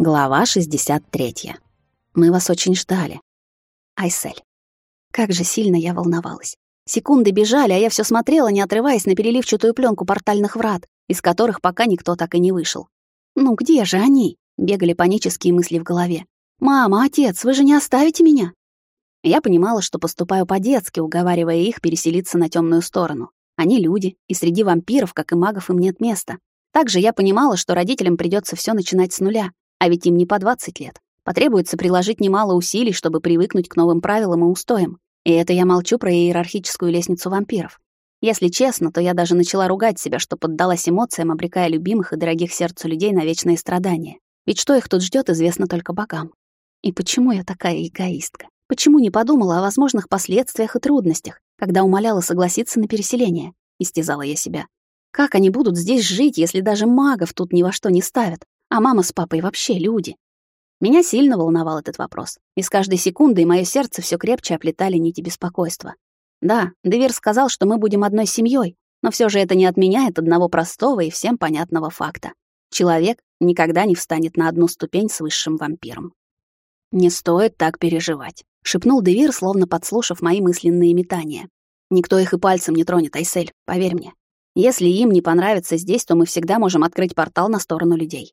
Глава 63. Мы вас очень ждали. Айсель. Как же сильно я волновалась. Секунды бежали, а я все смотрела, не отрываясь на переливчатую пленку портальных врат, из которых пока никто так и не вышел. «Ну где же они?» — бегали панические мысли в голове. «Мама, отец, вы же не оставите меня?» Я понимала, что поступаю по-детски, уговаривая их переселиться на темную сторону. Они люди, и среди вампиров, как и магов, им нет места. Также я понимала, что родителям придется все начинать с нуля, а ведь им не по 20 лет. Потребуется приложить немало усилий, чтобы привыкнуть к новым правилам и устоям. И это я молчу про иерархическую лестницу вампиров. Если честно, то я даже начала ругать себя, что поддалась эмоциям, обрекая любимых и дорогих сердцу людей на вечные страдания. Ведь что их тут ждет, известно только богам. И почему я такая эгоистка? Почему не подумала о возможных последствиях и трудностях, когда умоляла согласиться на переселение? Истязала я себя. Как они будут здесь жить, если даже магов тут ни во что не ставят? А мама с папой вообще люди. Меня сильно волновал этот вопрос, и с каждой секундой мое сердце все крепче оплетали нити беспокойства. Да, Девир сказал, что мы будем одной семьей, но все же это не отменяет одного простого и всем понятного факта. Человек никогда не встанет на одну ступень с высшим вампиром. «Не стоит так переживать», — шепнул Девир, словно подслушав мои мысленные метания. «Никто их и пальцем не тронет, Айсель, поверь мне. Если им не понравится здесь, то мы всегда можем открыть портал на сторону людей.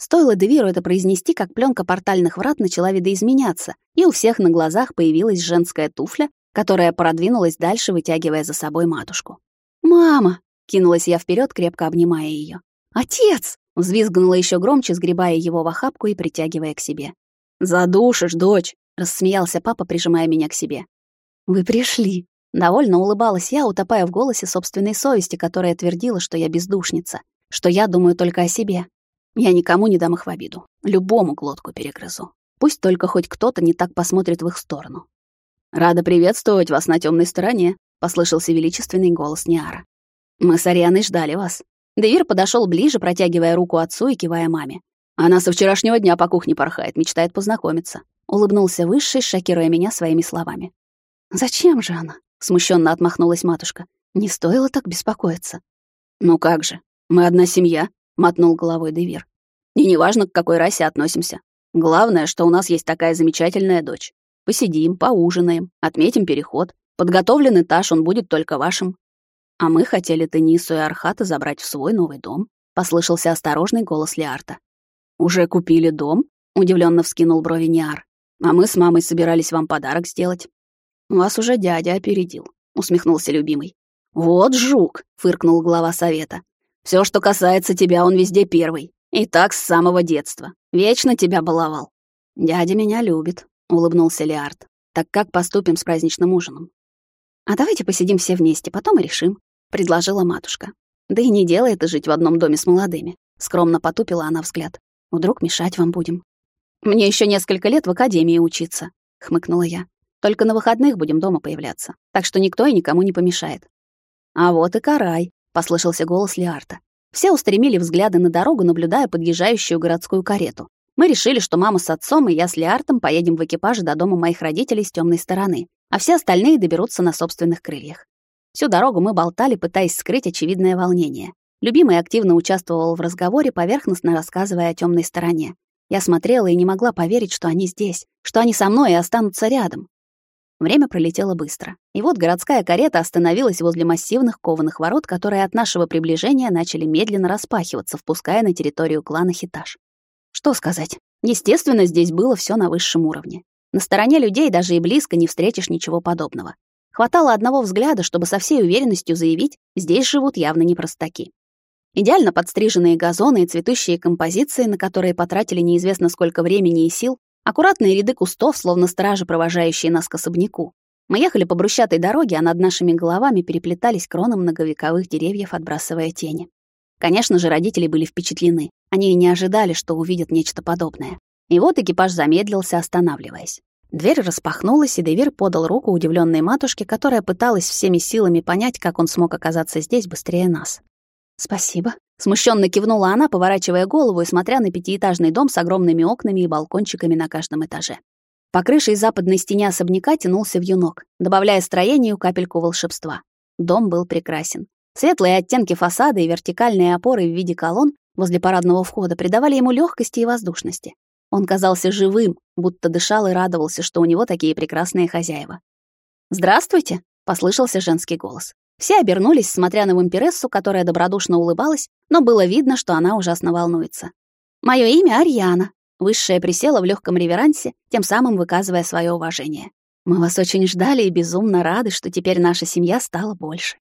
Стоило Девиру это произнести, как пленка портальных врат начала видоизменяться, и у всех на глазах появилась женская туфля, которая продвинулась дальше, вытягивая за собой матушку. «Мама!» — кинулась я вперед, крепко обнимая ее. «Отец!» — взвизгнула еще громче, сгребая его в охапку и притягивая к себе. «Задушишь, дочь!» — рассмеялся папа, прижимая меня к себе. «Вы пришли!» Довольно улыбалась я, утопая в голосе собственной совести, которая твердила, что я бездушница, что я думаю только о себе, я никому не дам их в обиду. Любому глотку перегрызу. Пусть только хоть кто-то не так посмотрит в их сторону. «Рада приветствовать вас на темной стороне», — послышался величественный голос Ниара. «Мы с Арианой ждали вас». Девир подошел ближе, протягивая руку отцу и кивая маме. «Она со вчерашнего дня по кухне порхает, мечтает познакомиться». Улыбнулся Высший, шокируя меня своими словами. «Зачем же она?» — смущенно отмахнулась матушка. «Не стоило так беспокоиться». «Ну как же, мы одна семья», мотнул головой Девир. И неважно, к какой расе относимся. Главное, что у нас есть такая замечательная дочь. Посидим, поужинаем, отметим переход. Подготовлен этаж, он будет только вашим. А мы хотели Тенису и Архата забрать в свой новый дом. Послышался осторожный голос Лиарта. Уже купили дом? Удивленно вскинул брови Ниар. А мы с мамой собирались вам подарок сделать. Вас уже дядя опередил, усмехнулся любимый. Вот жук, фыркнул глава совета. Все, что касается тебя, он везде первый. И так с самого детства. Вечно тебя баловал. Дядя меня любит, улыбнулся Лиард. Так как поступим с праздничным ужином? А давайте посидим все вместе, потом и решим, предложила матушка. Да и не делай это жить в одном доме с молодыми. Скромно потупила она взгляд. Вдруг мешать вам будем. Мне еще несколько лет в академии учиться, хмыкнула я. Только на выходных будем дома появляться, так что никто и никому не помешает. А вот и карай, послышался голос Лиарта. Все устремили взгляды на дорогу, наблюдая подъезжающую городскую карету. Мы решили, что мама с отцом и я с Лиартом поедем в экипаже до дома моих родителей с темной стороны, а все остальные доберутся на собственных крыльях. Всю дорогу мы болтали, пытаясь скрыть очевидное волнение. Любимый активно участвовал в разговоре, поверхностно рассказывая о темной стороне. Я смотрела и не могла поверить, что они здесь, что они со мной и останутся рядом. Время пролетело быстро. И вот городская карета остановилась возле массивных кованых ворот, которые от нашего приближения начали медленно распахиваться, впуская на территорию клана Хитаж. Что сказать? Естественно, здесь было все на высшем уровне. На стороне людей даже и близко не встретишь ничего подобного. Хватало одного взгляда, чтобы со всей уверенностью заявить, здесь живут явно не простаки. Идеально подстриженные газоны и цветущие композиции, на которые потратили неизвестно сколько времени и сил, Аккуратные ряды кустов, словно стражи, провожающие нас к особняку. Мы ехали по брусчатой дороге, а над нашими головами переплетались кроны многовековых деревьев, отбрасывая тени. Конечно же, родители были впечатлены. Они и не ожидали, что увидят нечто подобное. И вот экипаж замедлился, останавливаясь. Дверь распахнулась, и Девир подал руку удивленной матушке, которая пыталась всеми силами понять, как он смог оказаться здесь быстрее нас. «Спасибо», Смущенно кивнула она, поворачивая голову и смотря на пятиэтажный дом с огромными окнами и балкончиками на каждом этаже. По крыше и западной стене особняка тянулся вьюнок, добавляя строению капельку волшебства. Дом был прекрасен. Светлые оттенки фасада и вертикальные опоры в виде колонн возле парадного входа придавали ему легкости и воздушности. Он казался живым, будто дышал и радовался, что у него такие прекрасные хозяева. «Здравствуйте!» — послышался женский голос. Все обернулись, смотря на вампирессу, которая добродушно улыбалась, но было видно, что она ужасно волнуется. «Моё имя Арьяна». Высшая присела в легком реверансе, тем самым выказывая свое уважение. «Мы вас очень ждали и безумно рады, что теперь наша семья стала больше.